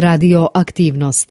radioaktivnost.